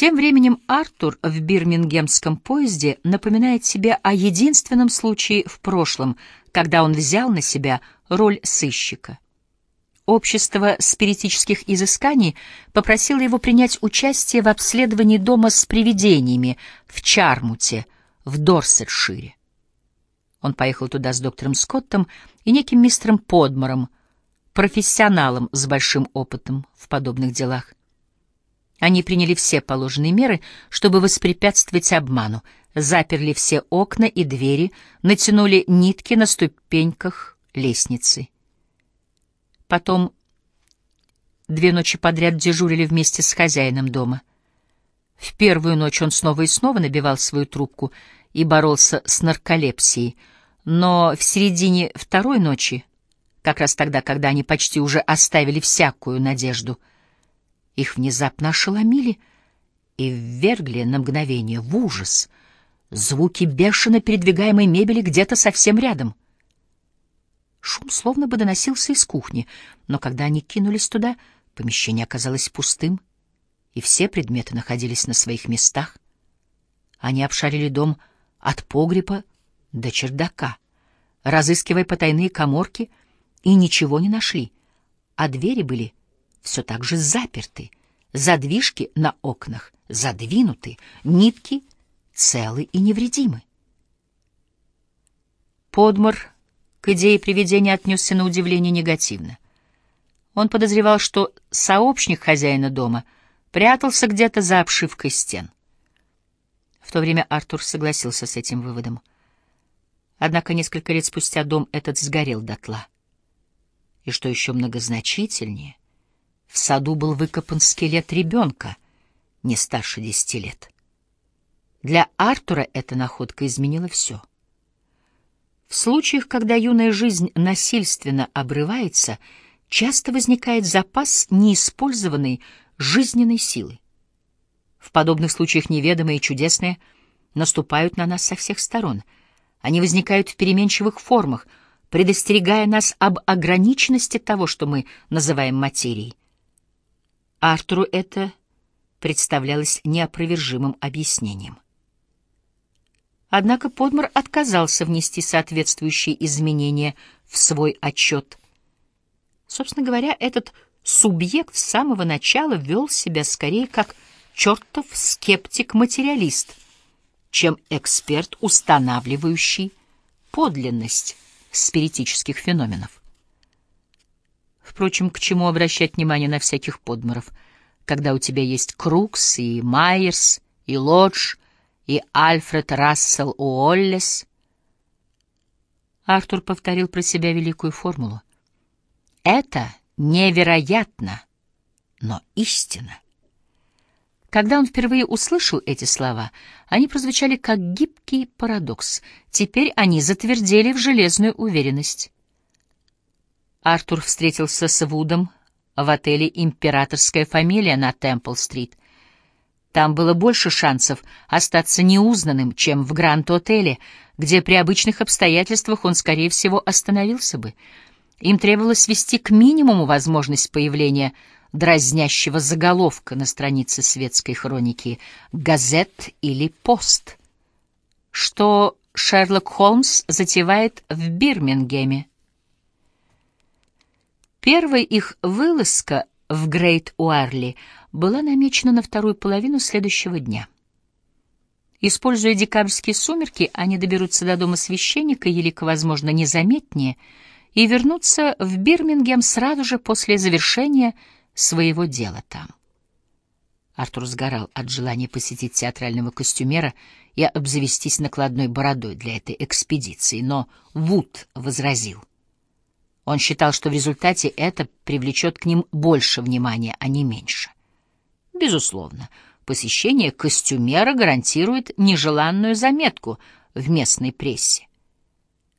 Тем временем Артур в бирмингемском поезде напоминает себе о единственном случае в прошлом, когда он взял на себя роль сыщика. Общество спиритических изысканий попросило его принять участие в обследовании дома с привидениями в Чармуте, в Дорсетшире. Он поехал туда с доктором Скоттом и неким мистером Подмором, профессионалом с большим опытом в подобных делах. Они приняли все положенные меры, чтобы воспрепятствовать обману, заперли все окна и двери, натянули нитки на ступеньках лестницы. Потом две ночи подряд дежурили вместе с хозяином дома. В первую ночь он снова и снова набивал свою трубку и боролся с нарколепсией, но в середине второй ночи, как раз тогда, когда они почти уже оставили всякую надежду — их внезапно ошеломили и ввергли на мгновение в ужас звуки бешено передвигаемой мебели где-то совсем рядом. Шум словно бы доносился из кухни, но когда они кинулись туда, помещение оказалось пустым, и все предметы находились на своих местах. Они обшарили дом от погреба до чердака, разыскивая потайные коморки, и ничего не нашли, а двери были все так же заперты, задвижки на окнах задвинуты, нитки целы и невредимы. Подмор к идее привидения отнесся на удивление негативно. Он подозревал, что сообщник хозяина дома прятался где-то за обшивкой стен. В то время Артур согласился с этим выводом. Однако несколько лет спустя дом этот сгорел дотла. И что еще многозначительнее, в саду был выкопан скелет ребенка, не старше десяти лет. Для Артура эта находка изменила все. В случаях, когда юная жизнь насильственно обрывается, часто возникает запас неиспользованной жизненной силы. В подобных случаях неведомые и чудесные наступают на нас со всех сторон. Они возникают в переменчивых формах, предостерегая нас об ограниченности того, что мы называем материей. Артуру это представлялось неопровержимым объяснением. Однако Подмор отказался внести соответствующие изменения в свой отчет. Собственно говоря, этот субъект с самого начала вел себя скорее как чертов скептик-материалист, чем эксперт, устанавливающий подлинность спиритических феноменов. Впрочем, к чему обращать внимание на всяких подморов, когда у тебя есть Крукс и Майерс, и Лодж, и Альфред Рассел Уоллес? Артур повторил про себя великую формулу. Это невероятно, но истина. Когда он впервые услышал эти слова, они прозвучали как гибкий парадокс. Теперь они затвердели в железную уверенность. Артур встретился с Вудом в отеле «Императорская фамилия» на Темпл-стрит. Там было больше шансов остаться неузнанным, чем в Гранд-отеле, где при обычных обстоятельствах он, скорее всего, остановился бы. Им требовалось свести к минимуму возможность появления дразнящего заголовка на странице светской хроники «Газет» или «Пост», что Шерлок Холмс затевает в Бирмингеме. Первая их вылазка в Грейт-Уарли была намечена на вторую половину следующего дня. Используя декабрьские сумерки, они доберутся до дома священника елико, возможно, незаметнее, и вернутся в Бирмингем сразу же после завершения своего дела там. Артур сгорал от желания посетить театрального костюмера и обзавестись накладной бородой для этой экспедиции, но Вуд возразил. Он считал, что в результате это привлечет к ним больше внимания, а не меньше. Безусловно, посещение костюмера гарантирует нежеланную заметку в местной прессе.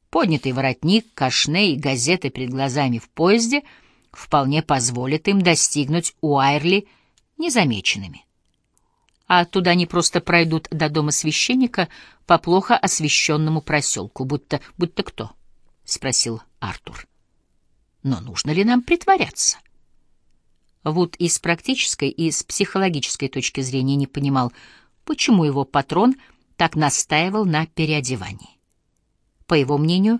Поднятый воротник, кашне и газеты перед глазами в поезде вполне позволят им достигнуть Уайрли незамеченными. А оттуда они просто пройдут до дома священника по плохо освещенному проселку, будто... будто кто? — спросил Артур. Но нужно ли нам притворяться? Вуд и с практической, и с психологической точки зрения не понимал, почему его патрон так настаивал на переодевании. По его мнению,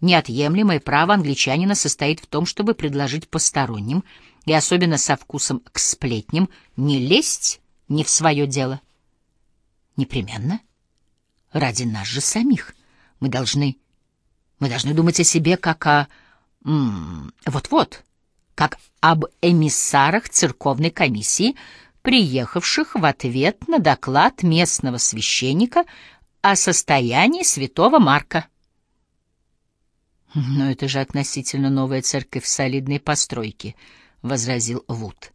неотъемлемое право англичанина состоит в том, чтобы предложить посторонним, и особенно со вкусом к сплетням, не лезть не в свое дело. Непременно. Ради нас же самих. Мы должны... Мы должны думать о себе как о... Вот-вот, как об эмиссарах церковной комиссии, приехавших в ответ на доклад местного священника о состоянии святого Марка. «Но это же относительно новая церковь солидной постройки», — возразил Вуд.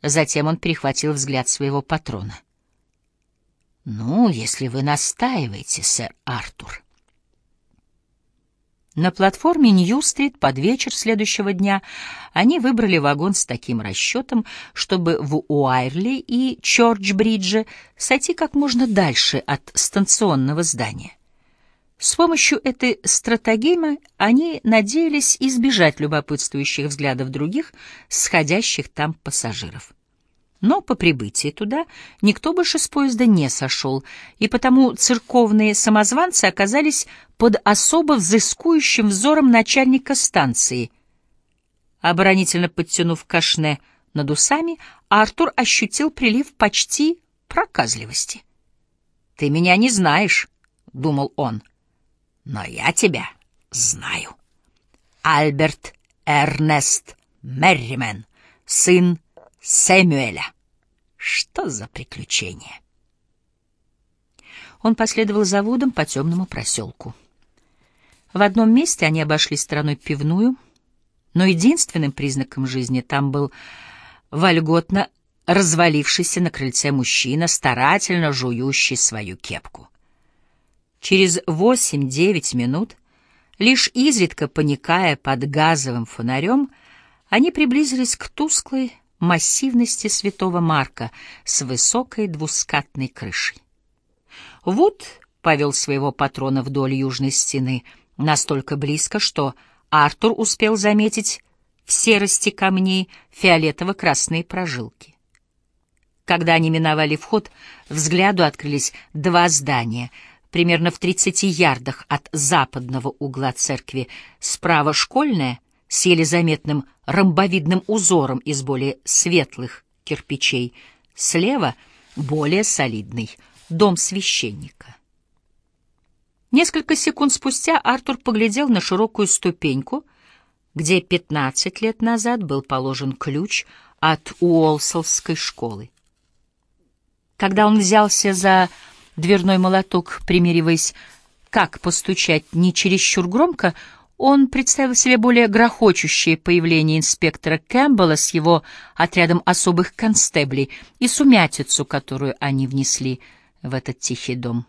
Затем он перехватил взгляд своего патрона. «Ну, если вы настаиваете, сэр Артур». На платформе Нью-стрит под вечер следующего дня они выбрали вагон с таким расчетом, чтобы в Уайрли и Чорч-Бридже сойти как можно дальше от станционного здания. С помощью этой стратегемы они надеялись избежать любопытствующих взглядов других, сходящих там пассажиров. Но по прибытии туда никто больше с поезда не сошел, и потому церковные самозванцы оказались под особо взыскующим взором начальника станции. Оборонительно подтянув кашне над усами, Артур ощутил прилив почти проказливости. «Ты меня не знаешь», — думал он, — «но я тебя знаю». Альберт Эрнест Мерримен, сын Сэмюэля. Что за приключение? Он последовал за Вудом по темному проселку. В одном месте они обошли стороной пивную, но единственным признаком жизни там был вольготно развалившийся на крыльце мужчина, старательно жующий свою кепку. Через восемь-девять минут, лишь изредка поникая под газовым фонарем, они приблизились к тусклой, массивности святого Марка с высокой двускатной крышей. Вуд повел своего патрона вдоль южной стены настолько близко, что Артур успел заметить в серости камней фиолетово-красные прожилки. Когда они миновали вход, взгляду открылись два здания, примерно в 30 ярдах от западного угла церкви, справа школьное — с еле заметным ромбовидным узором из более светлых кирпичей, слева — более солидный дом священника. Несколько секунд спустя Артур поглядел на широкую ступеньку, где пятнадцать лет назад был положен ключ от Уолсовской школы. Когда он взялся за дверной молоток, примериваясь, как постучать не чересчур громко, он представил себе более грохочущее появление инспектора Кэмпбелла с его отрядом особых констеблей и сумятицу, которую они внесли в этот тихий дом.